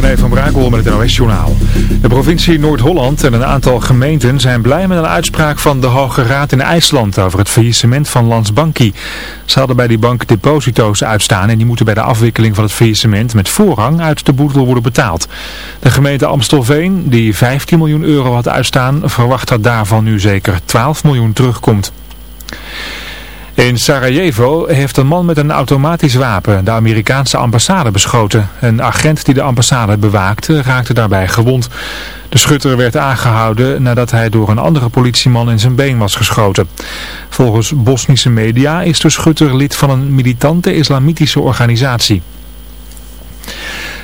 René van Brakel met het NOS-journaal. De provincie Noord-Holland en een aantal gemeenten zijn blij met een uitspraak van de Hoge Raad in IJsland over het faillissement van Landsbanki. Ze hadden bij die bank deposito's uitstaan en die moeten bij de afwikkeling van het faillissement met voorrang uit de boedel worden betaald. De gemeente Amstelveen, die 15 miljoen euro had uitstaan, verwacht dat daarvan nu zeker 12 miljoen terugkomt. In Sarajevo heeft een man met een automatisch wapen de Amerikaanse ambassade beschoten. Een agent die de ambassade bewaakte raakte daarbij gewond. De schutter werd aangehouden nadat hij door een andere politieman in zijn been was geschoten. Volgens Bosnische media is de schutter lid van een militante islamitische organisatie.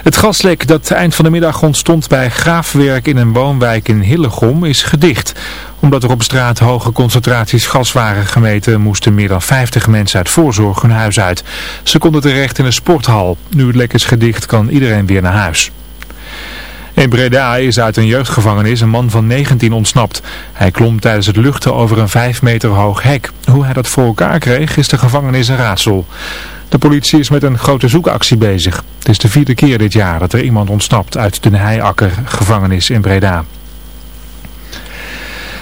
Het gaslek dat eind van de middag ontstond bij graafwerk in een woonwijk in Hillegom is gedicht. Omdat er op straat hoge concentraties gas waren gemeten moesten meer dan 50 mensen uit voorzorg hun huis uit. Ze konden terecht in een sporthal. Nu het lek is gedicht kan iedereen weer naar huis. In Breda is uit een jeugdgevangenis een man van 19 ontsnapt. Hij klom tijdens het luchten over een 5 meter hoog hek. Hoe hij dat voor elkaar kreeg is de gevangenis een raadsel. De politie is met een grote zoekactie bezig. Het is de vierde keer dit jaar dat er iemand ontsnapt uit de Heiakker gevangenis in Breda.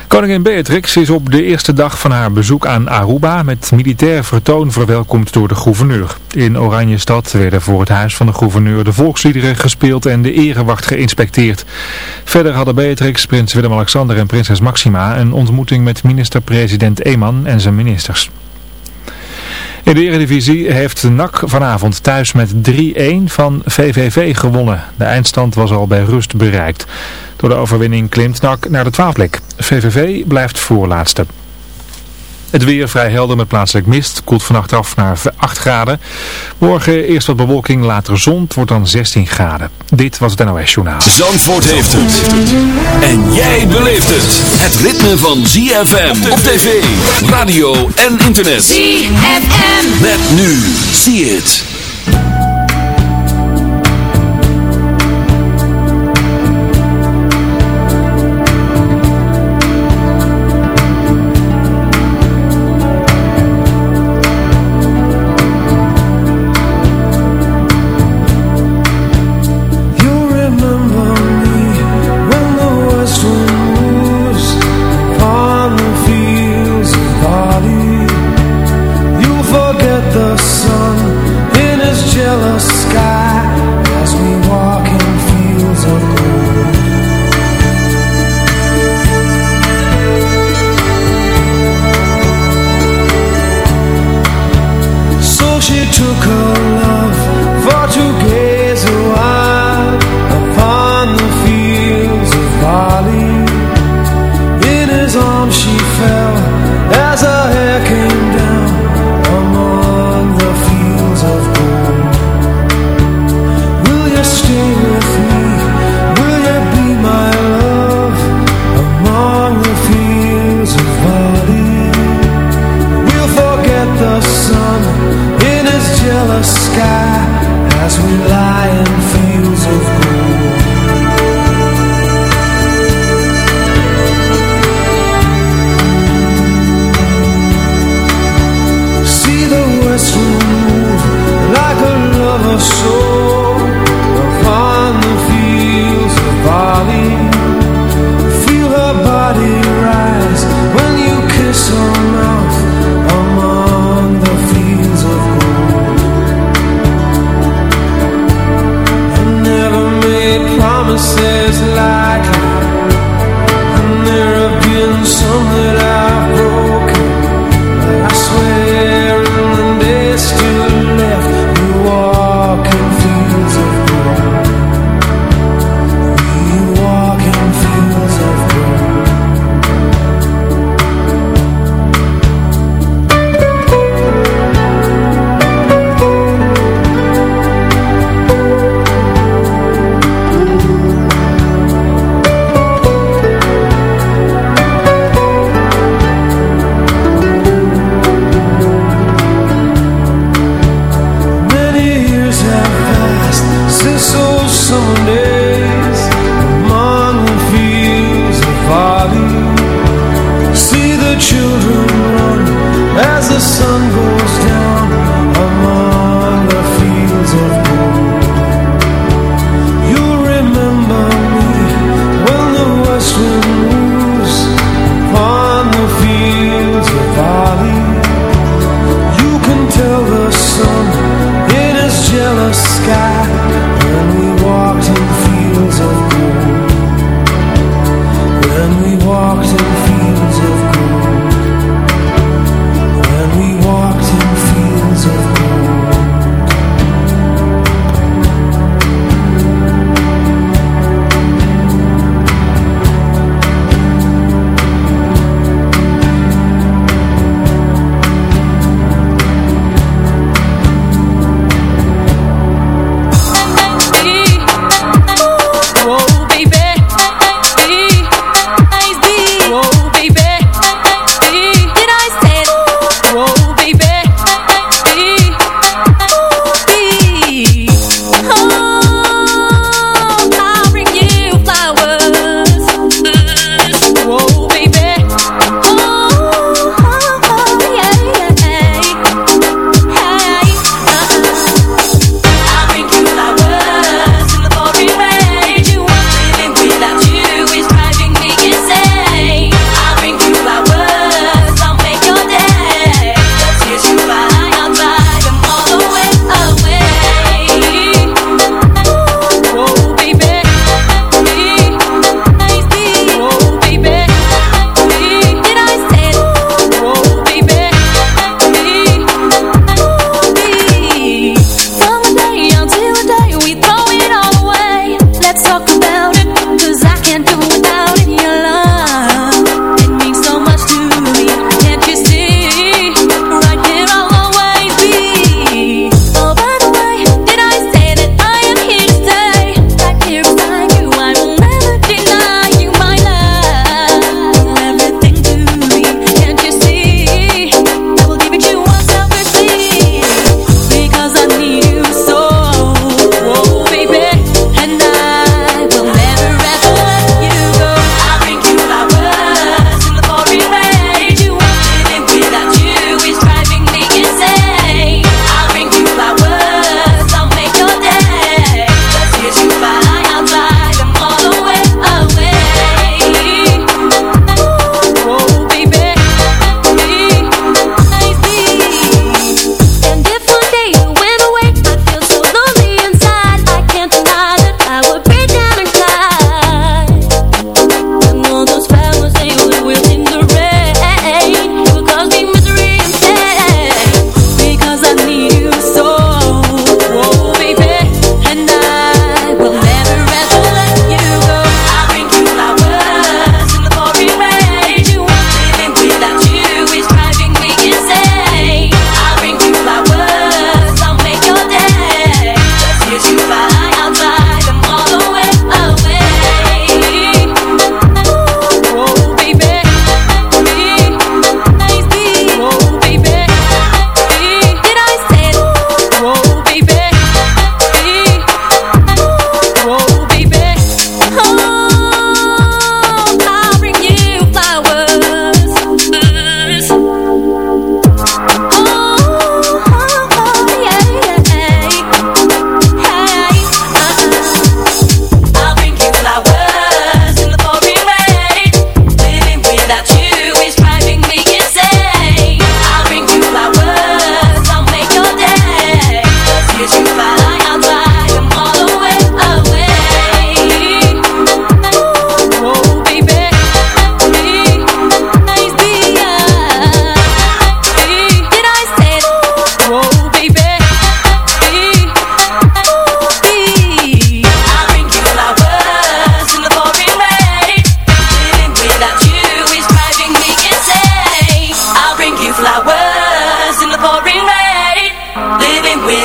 Koningin Beatrix is op de eerste dag van haar bezoek aan Aruba met militair vertoon verwelkomd door de gouverneur. In Oranjestad werden voor het huis van de gouverneur de volksliederen gespeeld en de erewacht geïnspecteerd. Verder hadden Beatrix, prins Willem-Alexander en prinses Maxima een ontmoeting met minister-president Eeman en zijn ministers. In de Eredivisie heeft NAC vanavond thuis met 3-1 van VVV gewonnen. De eindstand was al bij rust bereikt. Door de overwinning klimt NAC naar de twaalfplek. VVV blijft voorlaatste. Het weer vrij helder met plaatselijk mist. Koelt vannacht af naar 8 graden. Morgen eerst wat bewolking, later zon. Het wordt dan 16 graden. Dit was het NOS Journaal. Zandvoort heeft het. En jij beleeft het. Het ritme van ZFM op tv, radio en internet. ZFM. Met nu. See it.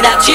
that you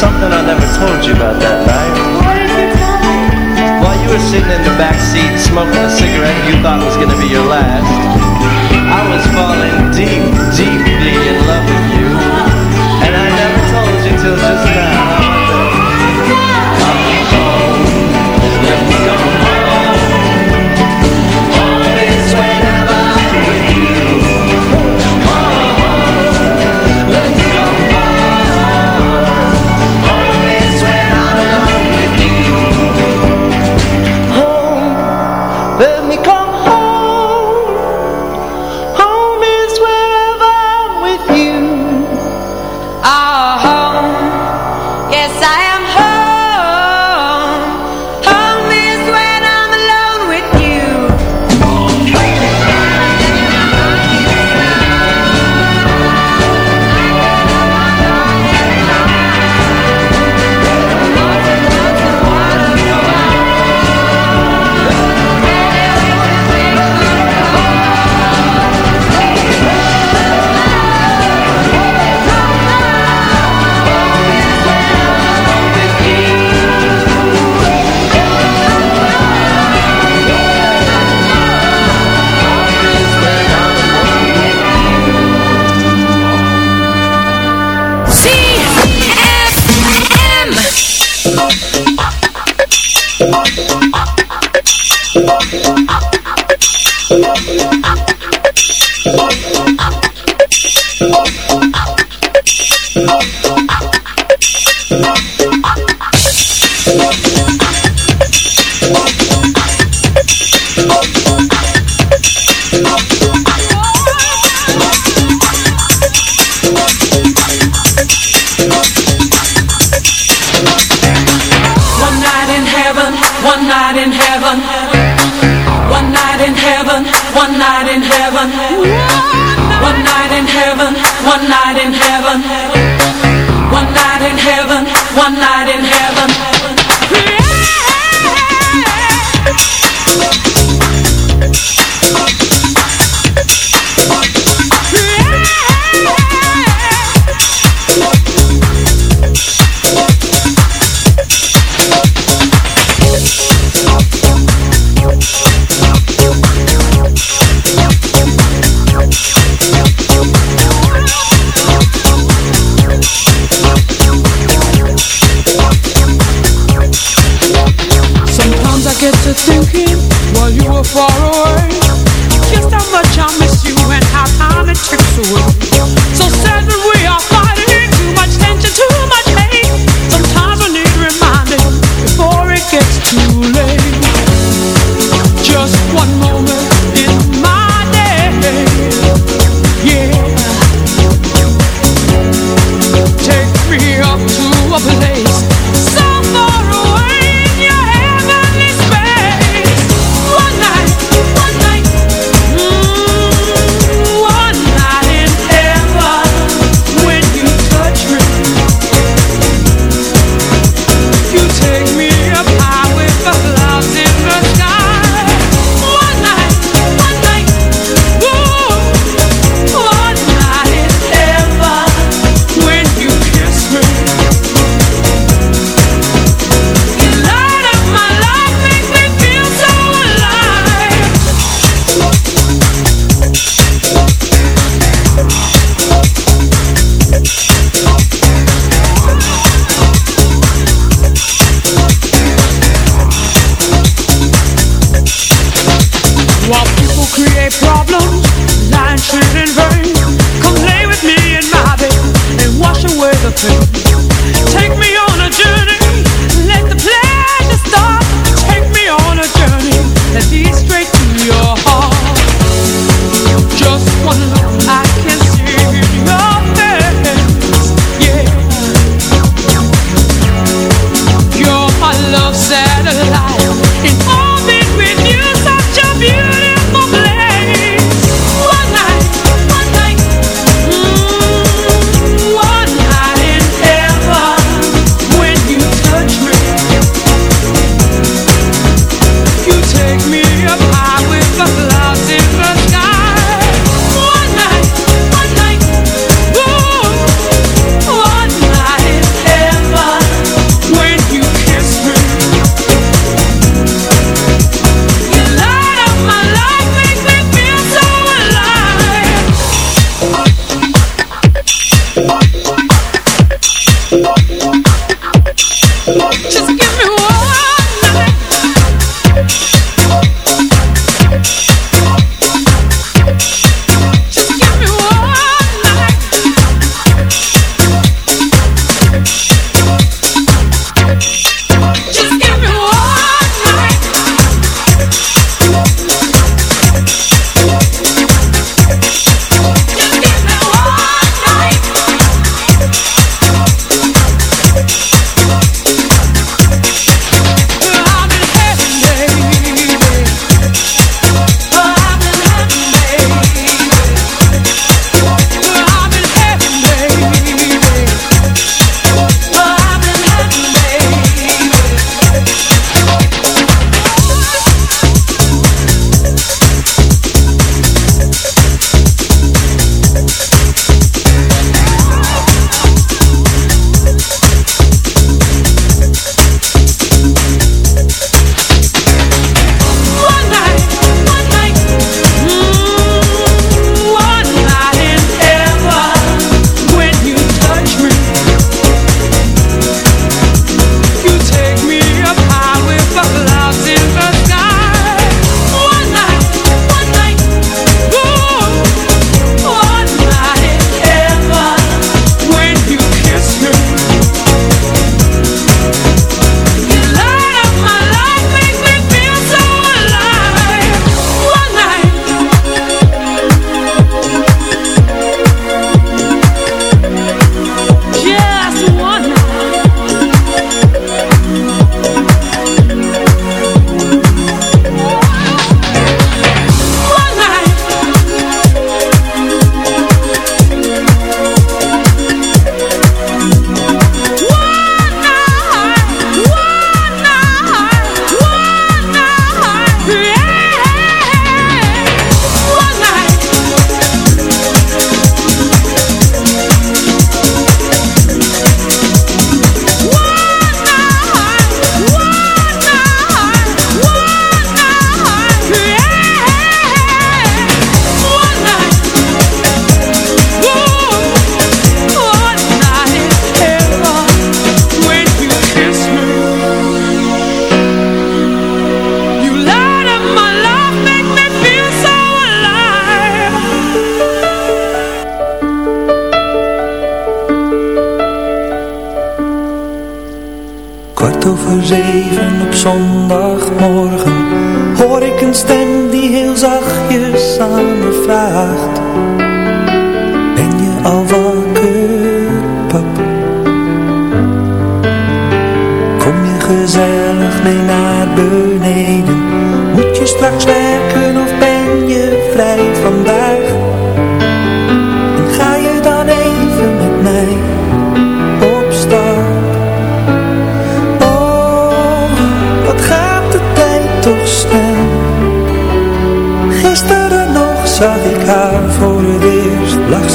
Something I never told you about that night. While you were sitting in the back seat smoking a cigarette you thought was going to be your last, I was falling deep, deeply in love with you. And I never told you till just now. zondagmorgen hoor ik een stem die heel zachtjes aan me vraagt.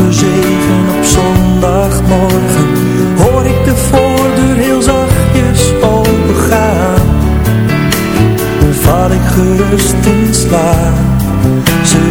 halve op zondagmorgen hoor ik de voordeur heel zachtjes opengaan. Dan val ik gerust in slaap, ze.